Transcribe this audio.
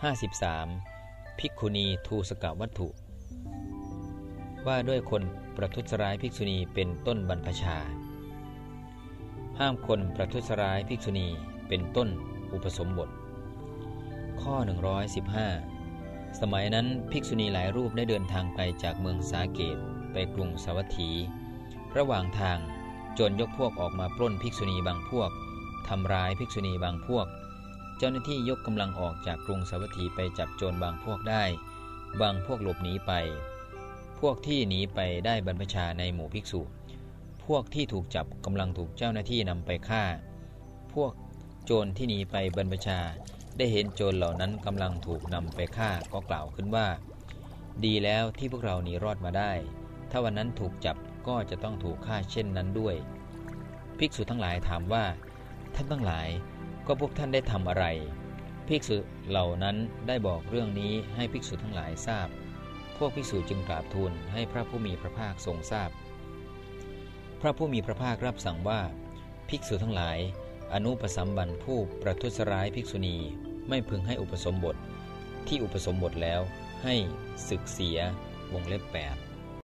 53. ภิกขุณีทูสกวัตถุ ว่าด้วยคนประทุษร้ายภิกษุณีเป็นต้นบรรพชา ห้ามคนประทุษร้ายภิกษุณีเป็นต้นอุปสมบท ข้อ 115 สมัยนั้นภิกษุณีหลายรูปได้เดินทางไปจากเมืองสาเกตไปกรุงสาวัตถี ระหว่างทางจรยกพวกออกมาปล้นภิกษุณีบางพวกทำร้ายภิกษุณีบางพวก เจ้าหน้าที่ยกกำลังออกจากกรุงสาวัตถีไปจับโจรบางพวกได้ บางพวกหลบหนีไป พวกที่หนีไปได้บรรพชาในหมู่ภิกษุ พวกที่ถูกจับกำลังถูกเจ้าหน้าที่นำไปฆ่า พวกโจรที่หนีไปบรรพชาได้เห็นโจรเหล่านั้นกำลังถูกนำไปฆ่าก็กล่าวขึ้นว่า ดีแล้วที่พวกเราหนีรอดมาได้ ถ้าวันนั้นถูกจับก็จะต้องถูกฆ่าเช่นนั้นด้วย ภิกษุทั้งหลายถามว่า ท่านทั้งหลาย ก็พวกท่านได้ทำอะไร ภิกษุเหล่านั้นได้บอกเรื่องนี้ให้ภิกษุทั้งหลายทราบ พวกภิกษุจึงกราบทูลให้พระผู้มีพระภาคทรงทราบพระผู้มีพระภาครับสั่งว่า ภิกษุทั้งหลาย อนุปสัมบันผู้ประทุษร้ายภิกษุณีไม่พึงให้อุปสมบท ที่อุปสมบทแล้วให้ศึกเสียวงเล็บแปด